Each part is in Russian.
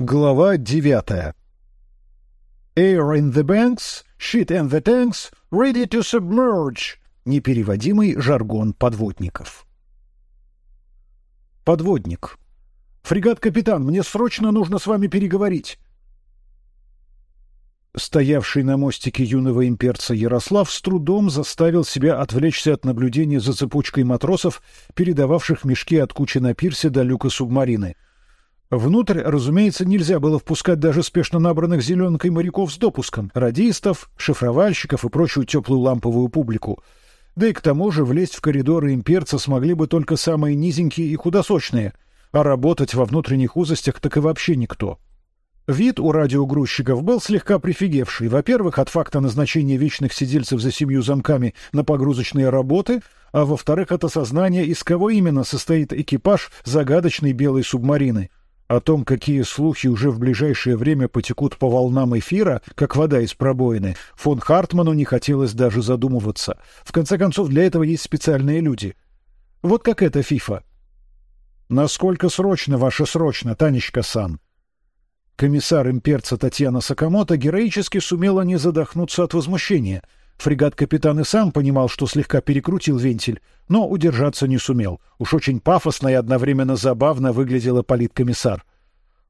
Глава девятая. Air in the banks, shit in the tanks, ready to submerge. Непереводимый жаргон подводников. Подводник. Фрегат-капитан, мне срочно нужно с вами переговорить. Стоявший на мостике юного имперца Ярослав с трудом заставил себя отвлечься от наблюдения за цепочкой матросов, передававших мешки от кучи на пирсе до люка субмарины. Внутрь, разумеется, нельзя было впускать даже спешно набранных зеленкой моряков с допуском, радистов, шифровальщиков и прочую теплую ламповую публику. Да и к тому же влезть в коридоры имперца смогли бы только самые низенькие и худосочные, а работать во внутренних узостях так и вообще никто. Вид у радиогрузчиков был слегка прифигевший. Во-первых, от факта назначения вечных сидельцев за семью замками на погрузочные работы, а во-вторых, от осознания, из кого именно состоит экипаж загадочной белой субмарины — о том, какие слухи уже в ближайшее время потекут по волнам эфира, как вода из пробоины, фон Хартману не хотелось даже задумываться. В конце концов, для этого есть специальные люди. Вот как эта фифа. Насколько срочно ваше срочно, Танечка-сан? Комиссар имперца Татьяна Сакамото героически сумела не задохнуться от возмущения — Фрегат-капитан и сам понимал, что слегка перекрутил вентиль, но удержаться не сумел. Уж очень пафосно и одновременно забавно выглядела политкомиссар.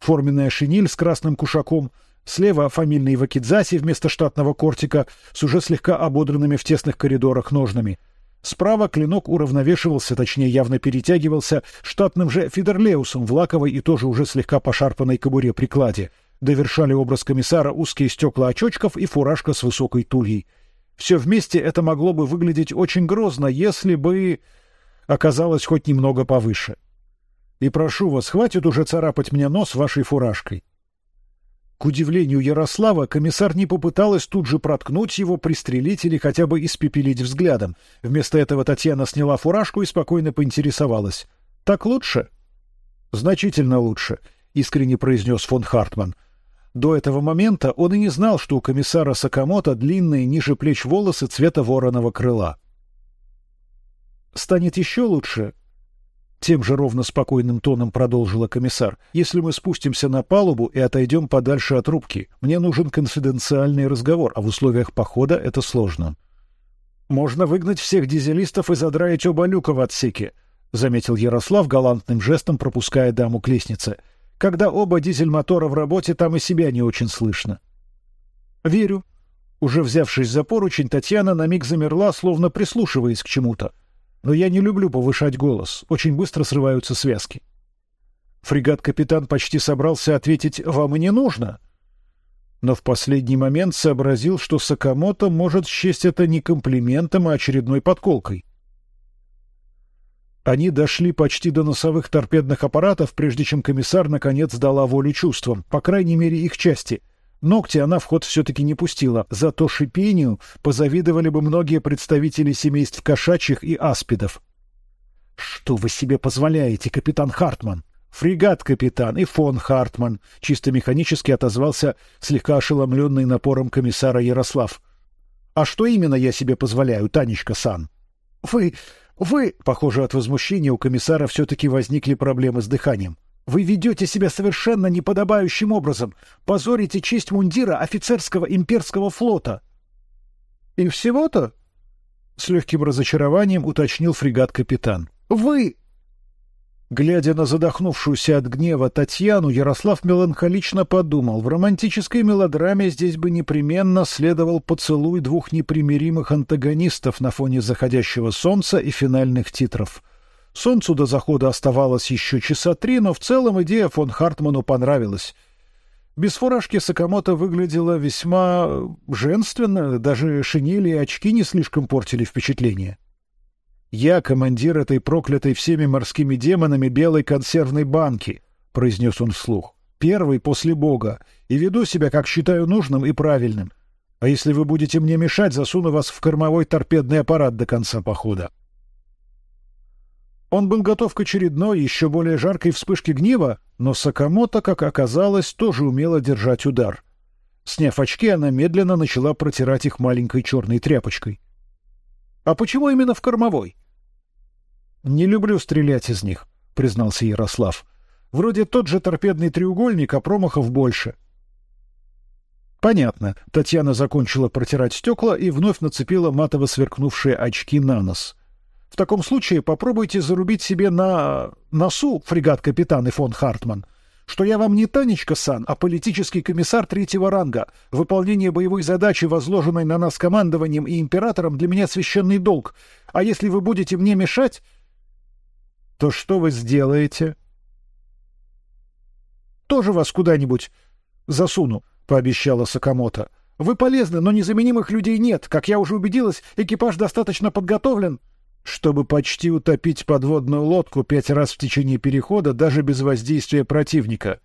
Форменная шинель с красным кушаком, слева фамильный вакидзаси вместо штатного кортика с уже слегка ободранными в тесных коридорах ножнами. Справа клинок уравновешивался, точнее явно перетягивался штатным же фидерлеусом в лаковой и тоже уже слегка пошарпанной кобуре прикладе. Довершали образ комиссара узкие стекла очочков и фуражка с высокой тульей. Все вместе это могло бы выглядеть очень грозно, если бы оказалось хоть немного повыше. И прошу вас, хватит уже царапать мне нос вашей фуражкой. К удивлению Ярослава, комиссар не попыталась тут же проткнуть его, пристрелить или хотя бы испепелить взглядом. Вместо этого Татьяна сняла фуражку и спокойно поинтересовалась: "Так лучше?" "Значительно лучше", искренне произнес фон Хартман. До этого момента он и не знал, что у комиссара Сакамото длинные ниже плеч волосы цвета вороного крыла. Станет еще лучше. Тем же ровно спокойным тоном продолжила комиссар. Если мы спустимся на палубу и отойдем подальше от рубки, мне нужен конфиденциальный разговор, а в условиях похода это сложно. Можно выгнать всех дизелистов и задраить оба люка в отсеке, заметил Ярослав галантным жестом, пропуская даму к лестнице. Когда оба дизель-мотора в работе, там и себя не очень слышно. Верю. Уже взявшись за поручень, Татьяна на миг замерла, словно прислушиваясь к чему-то. Но я не люблю повышать голос, очень быстро срываются связки. Фрегат-капитан почти собрался ответить: "Вам и не нужно", но в последний момент сообразил, что Сакамото может счесть это не комплиментом, а очередной подколкой. Они дошли почти до носовых торпедных аппаратов, прежде чем комиссар наконец дала волю чувствам, по крайней мере их части. Ногти она в ход все-таки не пустила, зато шипению позавидовали бы многие представители семейств кошачьих и аспидов. Что вы себе позволяете, капитан Хартман? Фрегат, капитан и фон Хартман. Чисто механически отозвался слегка ошеломленный напором комиссара Ярослав. А что именно я себе позволяю, Танечка Сан? Вы вы, похоже, от возмущения у комиссара все-таки возникли проблемы с дыханием. Вы ведете себя совершенно неподобающим образом, позорите честь мундира офицерского имперского флота. И всего-то? С легким разочарованием уточнил фрегат капитан. Вы Глядя на задохнувшуюся от гнева Татьяну, Ярослав меланхолично подумал: в романтической мелодраме здесь бы непременно следовал поцелуй двух непримиримых антагонистов на фоне заходящего солнца и финальных титров. Солнцу до захода оставалось еще часа три, но в целом идея фон Хартману понравилась. Без фуражки Сакамото выглядела весьма женственно, даже шинели и очки не слишком портили впечатление. Я командир этой проклятой всеми морскими демонами белой консервной банки, произнес он вслух. Первый после Бога и веду себя, как считаю нужным и правильным. А если вы будете мне мешать, засуну вас в кормовой торпедный аппарат до конца похода. Он был готов к очередной, еще более жаркой вспышке гнева, но Сакамото, как оказалось, тоже умела держать удар. Сняв очки, она медленно начала протирать их маленькой черной тряпочкой. А почему именно в кормовой? Не люблю стрелять из них, признался Ярослав. Вроде тот же торпедный треугольник, а промахов больше. Понятно. Татьяна закончила протирать стекла и вновь нацепила матово сверкнувшие очки на нос. В таком случае попробуйте зарубить себе на носу, фрегат капитан и фон Хартман, что я вам не Танечка Сан, а политический комиссар третьего ранга. Выполнение боевой задачи, возложенной на нас командованием и императором, для меня священный долг. А если вы будете мне мешать, то что вы сделаете? Тоже вас куда-нибудь засуну, пообещала Сакамото. Вы полезны, но незаменимых людей нет. Как я уже убедилась, экипаж достаточно подготовлен чтобы почти утопить подводную лодку пять раз в течение перехода, даже без воздействия противника.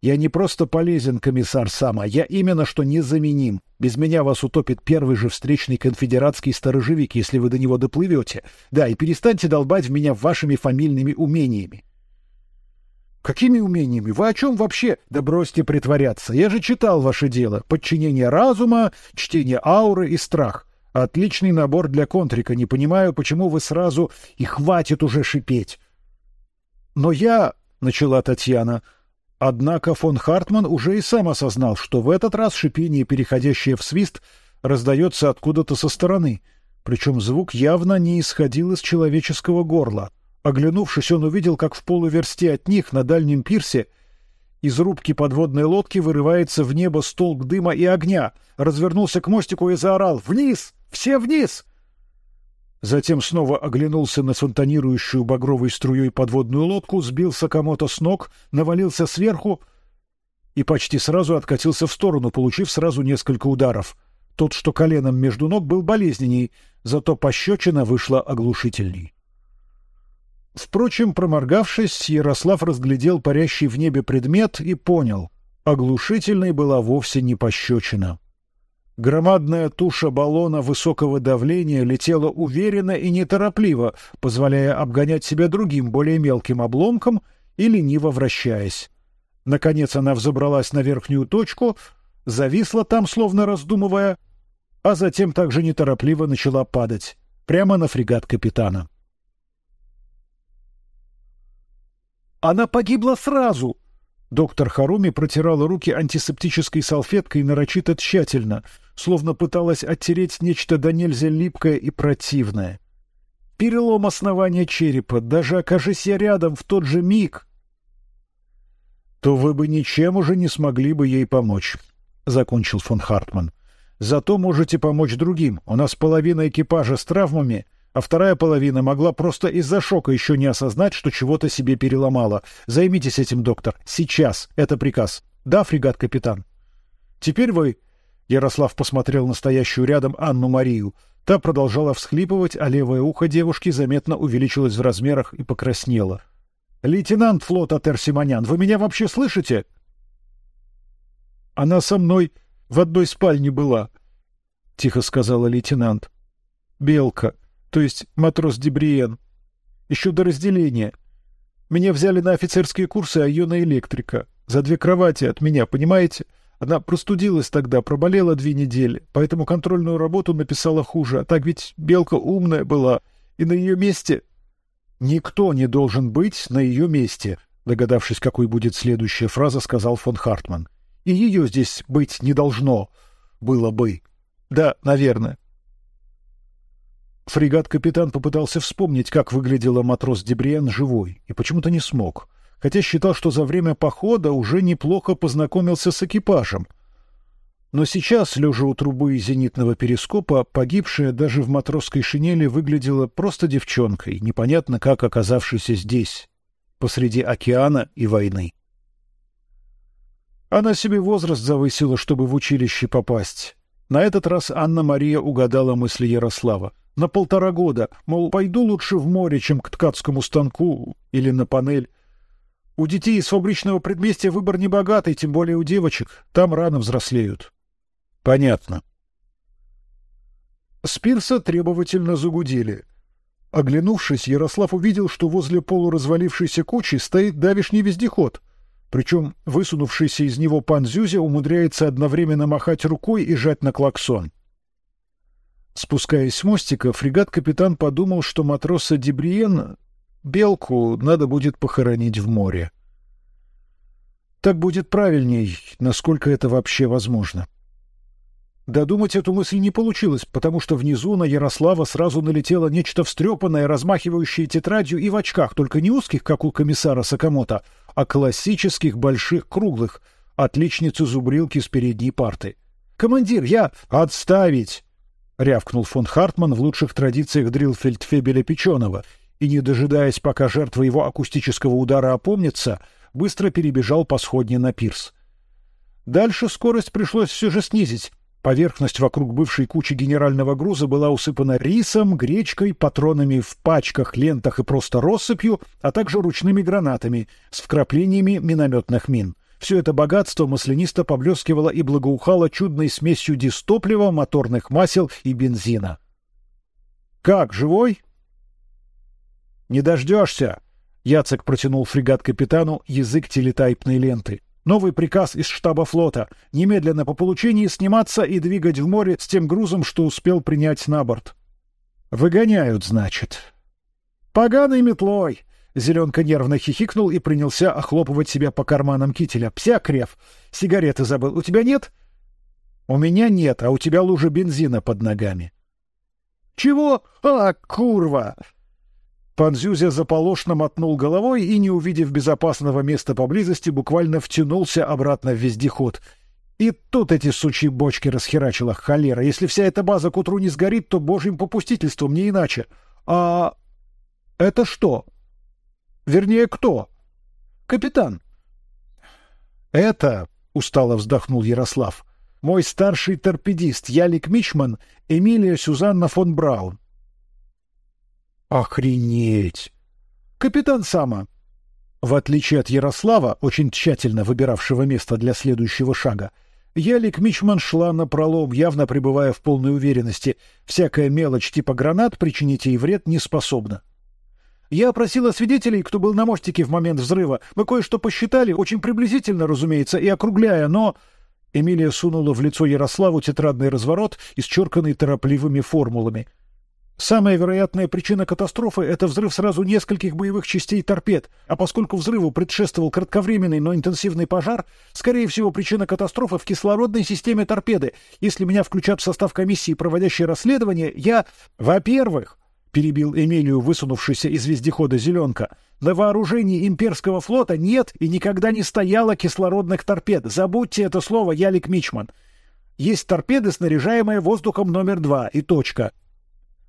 Я не просто полезен, комиссар Сама, я именно что незаменим. Без меня вас утопит первый же встречный конфедератский сторожевик, если вы до него доплывете. Да, и перестаньте долбать в меня вашими фамильными умениями. Какими умениями? Вы о чем вообще? Да бросьте притворяться. Я же читал ваше дело: подчинение разума, чтение ауры и страх. Отличный набор для контрика. Не понимаю, почему вы сразу и хватит уже шипеть. Но я, начала Татьяна, однако фон Хартман уже и сам осознал, что в этот раз шипение, переходящее в свист, раздается откуда-то со стороны, причем звук явно не исходил из человеческого горла. Оглянувшись, он увидел, как в полуверсте от них на дальнем пирсе из рубки подводной лодки вырывается в небо столб дыма и огня. Развернулся к мостику и заорал: "Вниз! Все вниз!" Затем снова оглянулся на фонтанирующую багровой струей подводную лодку, сбил Сакамото с ног, навалился сверху и почти сразу откатился в сторону, получив сразу несколько ударов. Тот, что коленом между ног, был болезненней, зато пощечина вышла оглушительней. Впрочем, проморгавшись, Ярослав разглядел парящий в небе предмет и понял: оглушительной была вовсе не пощечина. Громадная туша баллона высокого давления летела уверенно и неторопливо, позволяя обгонять себя другим, более мелким обломком и лениво вращаясь. Наконец она взобралась на верхнюю точку, зависла там, словно раздумывая, а затем также неторопливо начала падать прямо на фрегат капитана. Она погибла сразу. Доктор Харуми протирала руки антисептической салфеткой нарочито тщательно, словно пыталась оттереть нечто до нельзя липкое и противное. Перелом основания черепа, даже окажись я рядом в тот же миг, то вы бы ничем уже не смогли бы ей помочь, закончил фон Хартман. Зато можете помочь другим. У нас половина экипажа с травмами, а вторая половина могла просто из-за шока еще не осознать, что чего-то себе переломала. Займитесь этим, доктор. Сейчас. Это приказ. Да, фрегат капитан. Теперь вы. Ярослав посмотрел на стоящую рядом Анну Марию. Та продолжала всхлипывать, а левое ухо девушки заметно увеличилось в размерах и покраснело. Лейтенант флота Терсимонян, вы меня вообще слышите? Она со мной в одной спальне была, тихо сказала лейтенант. Белка то есть матрос Дебриен. Еще до разделения. Меня взяли на офицерские курсы, а ее на электрика. За две кровати от меня, понимаете? Она простудилась тогда, проболела две недели, поэтому контрольную работу написала хуже. А так ведь Белка умная была, и на ее месте никто не должен быть на ее месте. Догадавшись, какой будет следующая фраза, сказал фон Хартман. И ее здесь быть не должно было бы. Да, наверное. Фрегат-капитан попытался вспомнить, как выглядела матрос Дебриен живой, и почему-то не смог, хотя считал, что за время похода уже неплохо познакомился с экипажем. Но сейчас, лежа у трубы зенитного перископа, погибшая даже в матросской шинели выглядела просто девчонкой, непонятно как оказавшейся здесь, посреди океана и войны. Она себе возраст завысила, чтобы в училище попасть. На этот раз Анна Мария угадала мысли Ярослава на полтора года, мол, пойду лучше в море, чем к ткацкому станку или на панель. У детей из фабричного предместья выбор небогатый, тем более у девочек, там рано взрослеют. Понятно. Спирса требовательно загудели. Оглянувшись, Ярослав увидел, что возле полуразвалившейся кучи стоит давишний вездеход. Причем высунувшийся из него пан Зюзя умудряется одновременно махать рукой и жать на клаксон. Спускаясь с мостика, фрегат-капитан подумал, что матроса Дебриен белку надо будет похоронить в море. Так будет правильней, насколько это вообще возможно. Додумать эту мысль не получилось, потому что внизу на Ярослава сразу налетело нечто встрепанное, размахивающее тетрадью и в очках, только не узких, как у комиссара Сакамото, а классических больших круглых, отличницу зубрилки с передней парты. Командир, я отставить! Рявкнул фон Хартман в лучших традициях дрилфельдфебеля Печеного и, не дожидаясь, пока жертва его акустического удара опомнится, быстро перебежал по сходне на пирс. Дальше скорость пришлось все же снизить. Поверхность вокруг бывшей кучи генерального груза была усыпана рисом, гречкой, патронами в пачках, лентах и просто россыпью, а также ручными гранатами с вкраплениями минометных мин. Все это богатство маслянисто поблескивало и благоухало чудной смесью дистоплива, моторных масел и бензина. Как живой? Не дождешься. Яцек протянул фрегат капитану язык телетайпной ленты. Новый приказ из штаба флота: немедленно по получении сниматься и двигать в море с тем грузом, что успел принять на борт. Выгоняют, значит. Поганой метлой. Зеленка нервно хихикнул и принялся охлопывать себя по карманам кителя. Пся крев, сигареты забыл. У тебя нет? У меня нет, а у тебя лужа бензина под ногами. Чего? А, курва! Панзюзя заполошно мотнул головой и, не увидев безопасного места поблизости, буквально втянулся обратно в вездеход. И тут эти сучьи бочки расхерачила холера. Если вся эта база к утру не сгорит, то божьим попустительством, не иначе. А это что? Вернее, кто? Капитан. Это, устало вздохнул Ярослав, мой старший торпедист Ялик Мичман, Эмилия Сюзанна фон Браун. Охренеть! Капитан Сама. В отличие от Ярослава, очень тщательно выбиравшего место для следующего шага, Ялик Мичман шла на пролом, явно пребывая в полной уверенности. Всякая мелочь типа гранат причинить ей вред не способна. Я опросила свидетелей, кто был на мостике в момент взрыва. Мы кое-что посчитали, очень приблизительно, разумеется, и округляя, но Эмилия сунула в лицо Ярославу тетрадный разворот, исчерканный торопливыми формулами. Самая вероятная причина катастрофы — это взрыв сразу нескольких боевых частей торпед, а поскольку взрыву предшествовал кратковременный, но интенсивный пожар, скорее всего, причина катастрофы в кислородной системе торпеды. Если меня включат в состав комиссии, проводящей расследование, я... Во-первых, — перебил Эмилию высунувшийся из вездехода зеленка, — на вооружении имперского флота нет и никогда не стояло кислородных торпед. Забудьте это слово, Ялик Мичман. Есть торпеды, снаряжаемые воздухом номер два, и точка.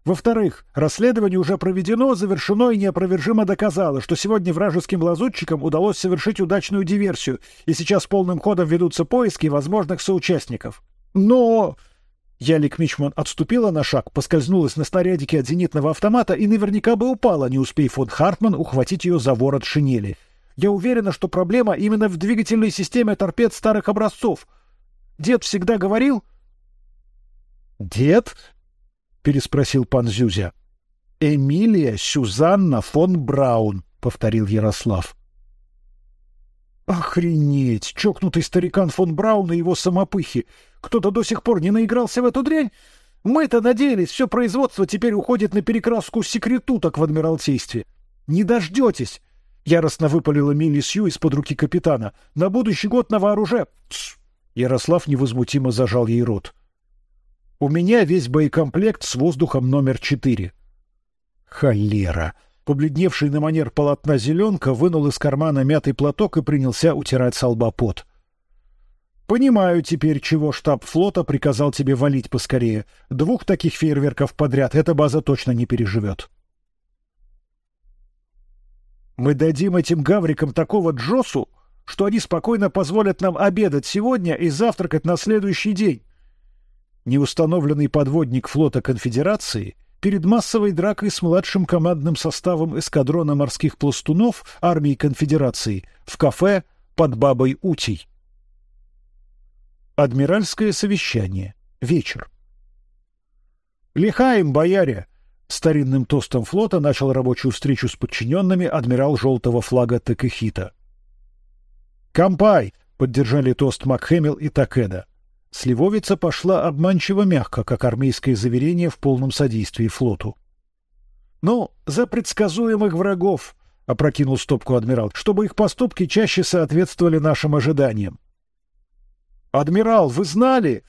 Во-вторых, расследование уже проведено, завершено и неопровержимо доказало, что сегодня вражеским лазутчикам удалось совершить удачную диверсию, и сейчас полным ходом ведутся поиски возможных соучастников. Но Ялик Мичман отступила на шаг, поскользнулась на снарядике от зенитного автомата и наверняка бы упала, не успей фон Хартман ухватить ее за ворот шинели. Я уверена, что проблема именно в двигательной системе торпед старых образцов. Дед всегда говорил. Дед? переспросил пан Зюзя. Эмилия Сюзанна фон Браун, повторил Ярослав. Охренеть! Чокнутый старикан фон Браун и его самопыхи. Кто-то до сих пор не наигрался в эту дрянь. Мы-то надеялись, все производство теперь уходит на перекраску секретуток в адмиралтействе. Не дождетесь! Яростно выпалила Милли Сью из-под руки капитана. На будущий год на вооруже. Тс! Ярослав невозмутимо зажал ей рот. У меня весь боекомплект с воздухом номер четыре. Холера! Побледневший на манер полотна зеленка вынул из кармана мятый платок и принялся утирать с лба пот. Понимаю теперь, чего штаб флота приказал тебе валить поскорее. Двух таких фейерверков подряд эта база точно не переживет. Мы дадим этим гаврикам такого джосу, что они спокойно позволят нам обедать сегодня и завтракать на следующий день. Неустановленный подводник флота Конфедерации перед массовой дракой с младшим командным составом эскадрона морских пластунов армии Конфедерации в кафе под Бабой Утей. Адмиральское совещание. Вечер. Лихаем, бояре! Старинным тостом флота начал рабочую встречу с подчиненными адмирал желтого флага Такехита. Кампай! Поддержали тост Макхэмил и Такеда. Сливовица пошла обманчиво мягко, как армейское заверение в полном содействии флоту. Ну, за предсказуемых врагов, опрокинул стопку адмирал, чтобы их поступки чаще соответствовали нашим ожиданиям. Адмирал, вы знали?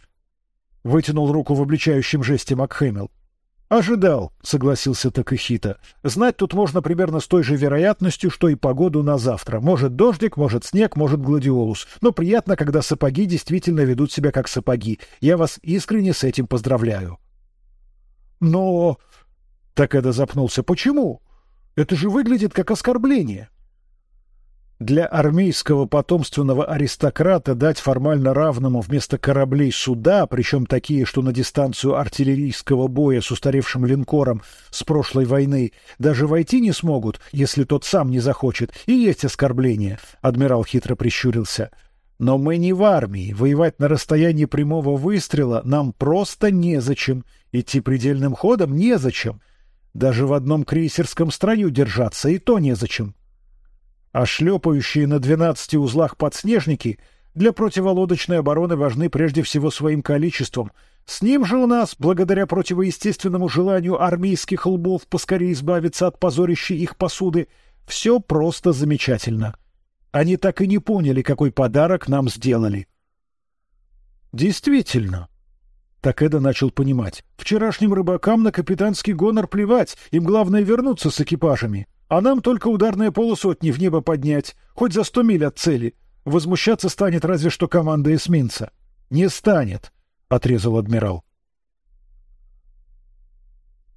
Вытянул руку в обличающем жесте Макхэмилл. Ожидал, согласился Такахита. Знать тут можно примерно с той же вероятностью, что и погоду на завтра. Может дождик, может снег, может гладиолус. Но приятно, когда сапоги действительно ведут себя как сапоги. Я вас искренне с этим поздравляю. Но так это запнулся. Почему? Это же выглядит как оскорбление. Для армейского потомственного аристократа дать формально равному вместо кораблей суда, причем такие, что на дистанцию артиллерийского боя с устаревшим линкором с прошлой войны даже войти не смогут, если тот сам не захочет, и есть оскорбление. Адмирал хитро прищурился. Но мы не в армии, воевать на расстоянии прямого выстрела нам просто незачем, идти предельным ходом незачем. Даже в одном крейсерском строю держаться и то незачем. А шлепающие на двенадцати узлах подснежники для противолодочной обороны важны прежде всего своим количеством. С ним же у нас, благодаря противоестественному желанию армейских лбов поскорее избавиться от позорища их посуды, все просто замечательно. Они так и не поняли, какой подарок нам сделали. Действительно, так Эда начал понимать. Вчерашним рыбакам на капитанский гонор плевать, им главное вернуться с экипажами. А нам только ударные полусотни в небо поднять, хоть за сто миль от цели. Возмущаться станет разве что команда эсминца. Не станет, отрезал адмирал.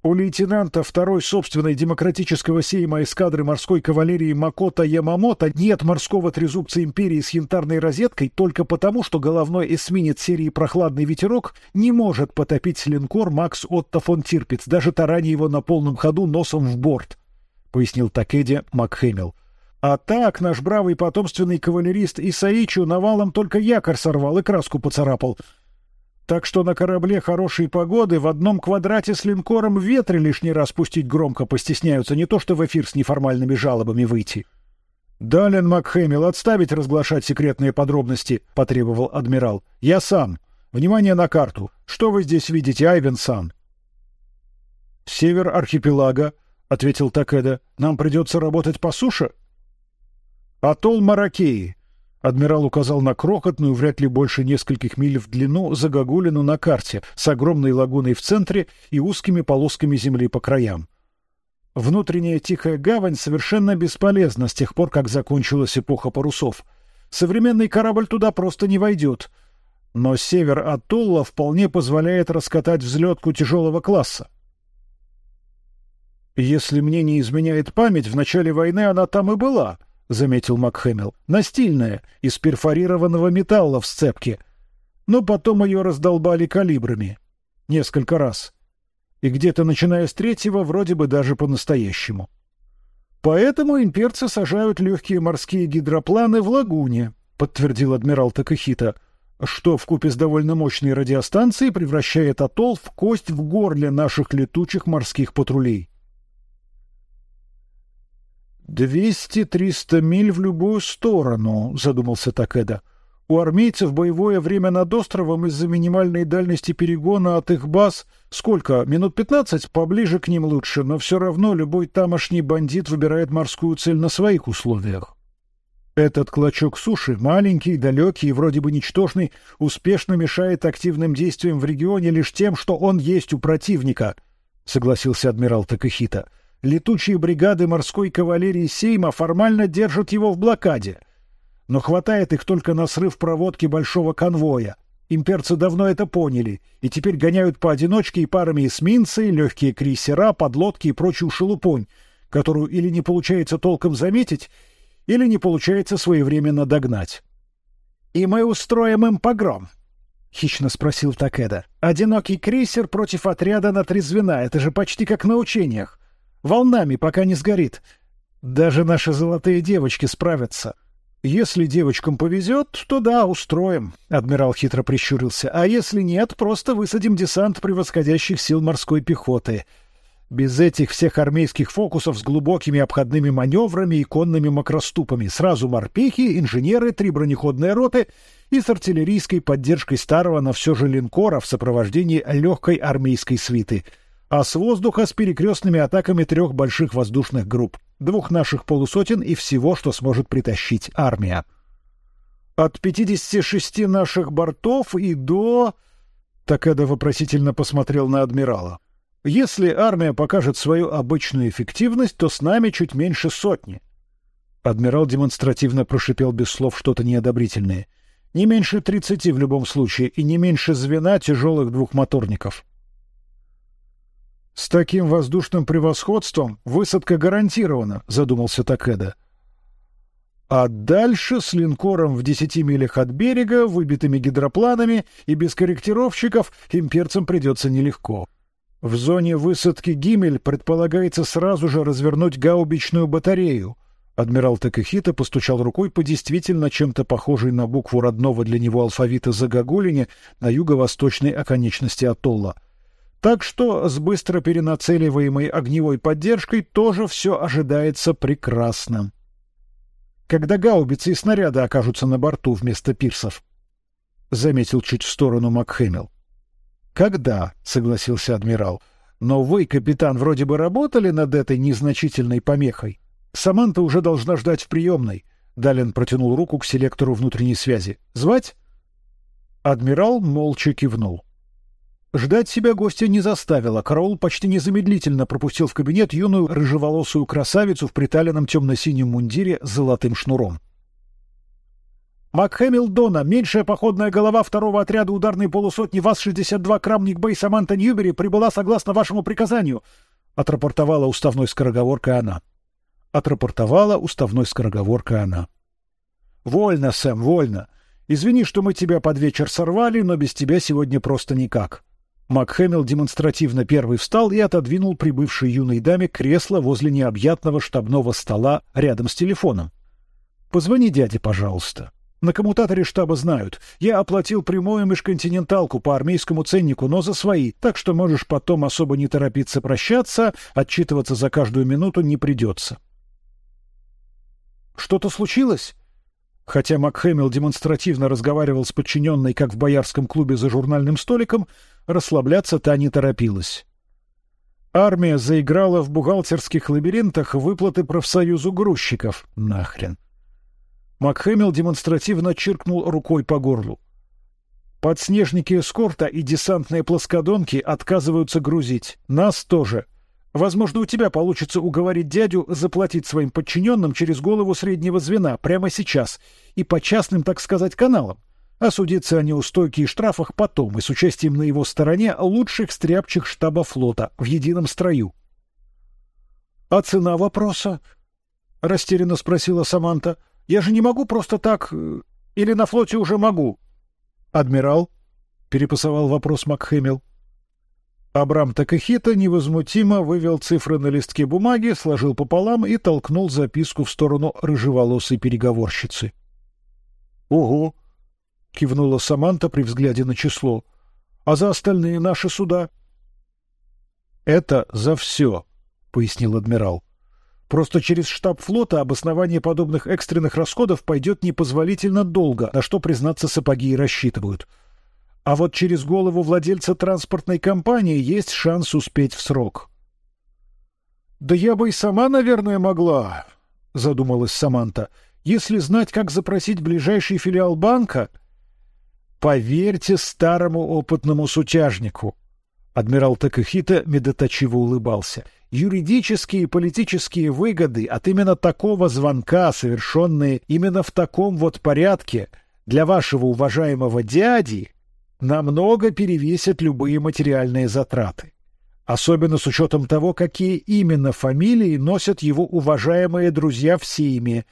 У лейтенанта второй собственной демократического сейма эскадры морской кавалерии Макота Ямамото нет морского трезубца империи с янтарной розеткой только потому, что головной эсминец серии «Прохладный ветерок» не может потопить линкор Макс Отто фон Тирпиц, даже тараня его на полном ходу носом в борт, — пояснил Такеди Макхэмилл. А так наш бравый потомственный кавалерист Исаичу навалом только якорь сорвал и краску поцарапал — так что на корабле хорошей погоды в одном квадрате с линкором ветры лишний раз пустить громко постесняются, не то что в эфир с неформальными жалобами выйти. Дален Макхэмилл, отставить разглашать секретные подробности, потребовал адмирал. Я сам. Внимание на карту. Что вы здесь видите, Айвенсан? Север архипелага, ответил Такеда. Нам придется работать по суше. Атолл Маракеи. Адмирал указал на крохотную, вряд ли больше нескольких миль в длину, загогулину на карте с огромной лагуной в центре и узкими полосками земли по краям. Внутренняя тихая гавань совершенно бесполезна с тех пор, как закончилась эпоха парусов. Современный корабль туда просто не войдет. Но север атолла вполне позволяет раскатать взлетку тяжелого класса. Если мне не изменяет память, в начале войны она там и была —— заметил Макхэмилл. «Настильная, из перфорированного металла в сцепке. Но потом ее раздолбали калибрами. Несколько раз. И где-то начиная с третьего, вроде бы даже по-настоящему. Поэтому имперцы сажают легкие морские гидропланы в лагуне», — подтвердил адмирал Такахита, что в купе с довольно мощной радиостанцией превращает атолл в кость в горле наших летучих морских патрулей. «Двести-триста миль в любую сторону», — задумался Такеда. «У армейцев боевое время над островом из-за минимальной дальности перегона от их баз сколько? Минут пятнадцать? Поближе к ним лучше, но все равно любой тамошний бандит выбирает морскую цель на своих условиях». Этот клочок суши, маленький, далекий и вроде бы ничтожный, успешно мешает активным действиям в регионе лишь тем, что он есть у противника, — согласился адмирал Такахита. — Летучие бригады морской кавалерии Сейма формально держат его в блокаде. Но хватает их только на срыв проводки большого конвоя. Имперцы давно это поняли и теперь гоняют поодиночке и парами эсминцы, легкие крейсера, подлодки и прочую шелупонь, которую или не получается толком заметить, или не получается своевременно догнать. «И мы устроим им погром», — хищно спросил Такеда. «Одинокий крейсер против отряда на три звена — это же почти как на учениях волнами, пока не сгорит. Даже наши золотые девочки справятся. Если девочкам повезет, то да, устроим. Адмирал хитро прищурился. А если нет, просто высадим десант превосходящих сил морской пехоты. Без этих всех армейских фокусов с глубокими обходными маневрами и конными макроступами. Сразу морпехи, инженеры, три бронеходные роты и с артиллерийской поддержкой старого, но все же линкора в сопровождении легкой армейской свиты — а с воздуха с перекрестными атаками трех больших воздушных групп. двух наших полусотен и всего, что сможет притащить армия. От пятидесяти шести наших бортов и до... Такеда вопросительно посмотрел на адмирала. Если армия покажет свою обычную эффективность, то с нами чуть меньше сотни. Адмирал демонстративно прошипел без слов что-то неодобрительное. Не меньше тридцати в любом случае и не меньше звена тяжелых двухмоторников. С таким воздушным превосходством высадка гарантирована, задумался Такеда. А дальше с линкором в десяти милях от берега, выбитыми гидропланами и без корректировщиков имперцам придется нелегко. В зоне высадки Гимель предполагается сразу же развернуть гаубичную батарею. Адмирал Такахита постучал рукой по действительно чем-то похожей на букву родного для него алфавита Загогулине на юго-восточной оконечности атолла. Так что с быстро перенацеливаемой огневой поддержкой тоже все ожидается прекрасно. Когда гаубицы и снаряды окажутся на борту вместо пирсов, заметил чуть в сторону Макхэмилл. Когда, согласился адмирал. Но вы, капитан, вроде бы работали над этой незначительной помехой. Саманта уже должна ждать в приемной. Далин протянул руку к селектору внутренней связи. Звать? Адмирал молча кивнул. Ждать себя гостя не заставило. Караул почти незамедлительно пропустил в кабинет юную рыжеволосую красавицу в приталенном темно-синем мундире с золотым шнуром. Макхэмил Дона, меньшая походная голова второго отряда ударной полусотни ВАЗ-62 Крамник Бэй Саманта Ньюбери прибыла согласно вашему приказанию, отрапортовала уставной скороговоркой она. Отрапортовала уставной скороговоркой она. Вольно, Сэм, вольно. Извини, что мы тебя под вечер сорвали, но без тебя сегодня просто никак. Макхэмилл демонстративно первый встал и отодвинул прибывшей юной даме кресло возле необъятного штабного стола рядом с телефоном. Позвони дяде, пожалуйста. На коммутаторе штаба знают. Я оплатил прямую межконтиненталку по армейскому ценнику, но за свои, так что можешь потом особо не торопиться прощаться, отчитываться за каждую минуту не придется. Что-то случилось? Хотя Макхэмилл демонстративно разговаривал с подчиненной, как в боярском клубе за журнальным столиком, расслабляться та не торопилась. Армия заиграла в бухгалтерских лабиринтах выплаты профсоюзу грузчиков. Нахрен. Макхэмилл демонстративно чиркнул рукой по горлу. Подснежники эскорта и десантные плоскодонки отказываются грузить. Нас тоже. Возможно, у тебя получится уговорить дядю заплатить своим подчиненным через голову среднего звена прямо сейчас и по частным, так сказать, каналам. А судиться о неустойке и штрафах потом и с участием на его стороне лучших стряпчих штаба флота в едином строю. А цена вопроса? растерянно спросила Саманта. Я же не могу просто так, э, или на флоте уже могу? Адмирал перепасовал вопрос Макхэмилл. Абрам Такахита невозмутимо вывел цифры на листке бумаги, сложил пополам и толкнул записку в сторону рыжеволосой переговорщицы. Ого! кивнула Саманта при взгляде на число. А за остальные наши суда? Это за все, пояснил адмирал. Просто через штаб флота обоснование подобных экстренных расходов пойдет непозволительно долго, на что признаться сапоги и рассчитывают. А вот через голову владельца транспортной компании есть шанс успеть в срок. Да я бы и сама, наверное, могла, задумалась Саманта, если знать, как запросить ближайший филиал банка. Поверьте старому опытному сутяжнику. Адмирал Такахита медоточиво улыбался. Юридические и политические выгоды от именно такого звонка, совершенные именно в таком вот порядке, для вашего уважаемого дяди, намного перевесят любые материальные затраты. Особенно с учетом того, какие именно фамилии носят его уважаемые друзья в семье,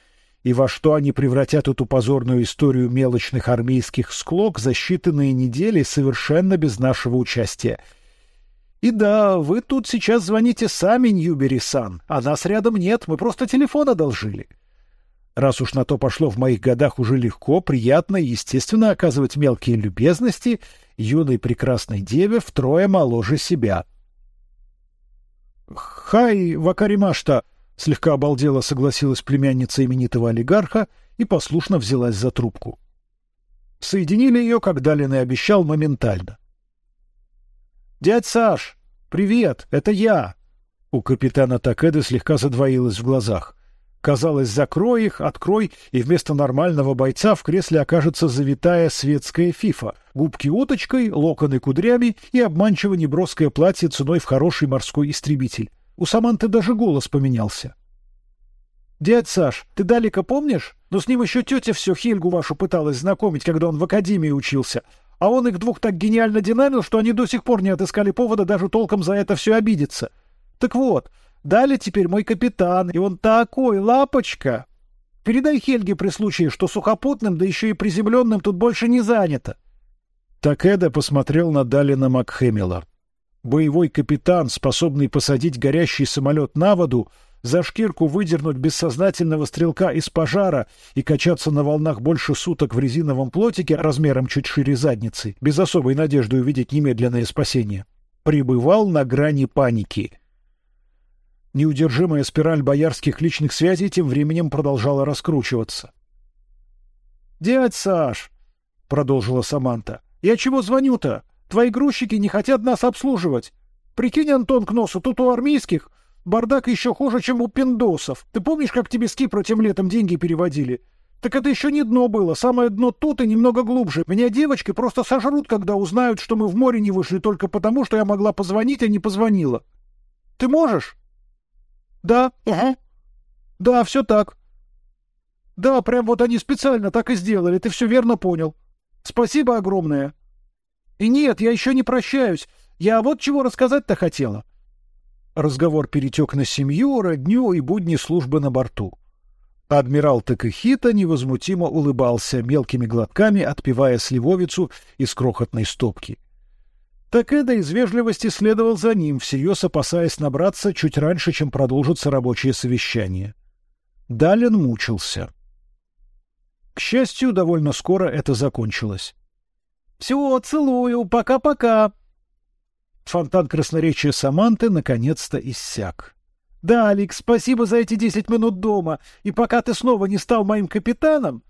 и во что они превратят эту позорную историю мелочных армейских склок за считанные недели совершенно без нашего участия. И да, вы тут сейчас звоните сами, Ньюбери-сан, а нас рядом нет, мы просто телефон одолжили. Раз уж на то пошло в моих годах уже легко, приятно и естественно оказывать мелкие любезности юной прекрасной деве втрое моложе себя. Хай, Вакаримашта, слегка обалдела согласилась племянница именитого олигарха и послушно взялась за трубку. Соединили ее, как Далин и обещал, моментально. Дядь Саш, привет, это я. У капитана Такеды слегка задвоилось в глазах. Казалось, закрой их, открой, и вместо нормального бойца в кресле окажется завитая светская фифа, губки уточкой, локоны кудрями и обманчиво неброское платье ценой в хороший морской истребитель. У Саманты даже голос поменялся. Дядь Саш, ты Далика помнишь? Но с ним еще тетя все Хельгу вашу пыталась знакомить, когда он в академии учился. А он их двух так гениально динамил, что они до сих пор не отыскали повода даже толком за это все обидеться. Так вот, Дали теперь мой капитан, и он такой лапочка. Передай Хельге при случае, что сухопутным, да еще и приземленным тут больше не занято. Такеда посмотрел на Далина Макхемила. Боевой капитан, способный посадить горящий самолет на воду, за шкирку выдернуть бессознательного стрелка из пожара и качаться на волнах больше суток в резиновом плотике размером чуть шире задницы, без особой надежды увидеть немедленное спасение, пребывал на грани паники. Неудержимая спираль боярских личных связей тем временем продолжала раскручиваться. «Дядь Саш!» — продолжила Саманта. «Я чего звоню-то? Твои грузчики не хотят нас обслуживать. Прикинь, Антон, к носу, тут у армейских бардак еще хуже, чем у пиндосов. Ты помнишь, как тебе с Кипра тем летом деньги переводили? Так это еще не дно было, самое дно тут и немного глубже. Меня девочки просто сожрут, когда узнают, что мы в море не вышли только потому, что я могла позвонить, а не позвонила. Ты можешь?» Да. Ага. Да, все так. Да, прям вот они специально так и сделали, ты все верно понял. Спасибо огромное. И нет, я еще не прощаюсь. Я вот чего рассказать-то хотела. Разговор перетек на семью, родню и будни службы на борту. Адмирал Такахита невозмутимо улыбался мелкими глотками, отпивая сливовицу из крохотной стопки. Такеда из вежливости следовал за ним, всерьез опасаясь набраться чуть раньше, чем продолжится рабочее совещание. Далин мучился. К счастью, довольно скоро это закончилось. Все, целую, пока-пока. Фонтан красноречия Саманты наконец-то иссяк. Да, Алекс, спасибо за эти десять минут дома. И пока ты снова не стал моим капитаном,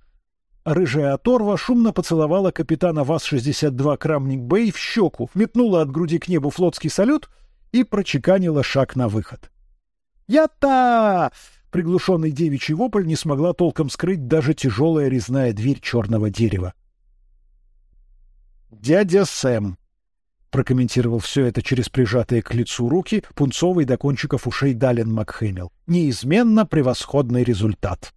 Рыжая оторва шумно поцеловала капитана ВАЗ-62 Крамник Бэй в щеку, метнула от груди к небу флотский салют и прочеканила шаг на выход. «Я-та!» Приглушенный девичий вопль не смогла толком скрыть даже тяжелая резная дверь черного дерева. «Дядя Сэм», — прокомментировал все это через прижатые к лицу руки, пунцовый до кончиков ушей Далин Макхэмилл. «Неизменно превосходный результат».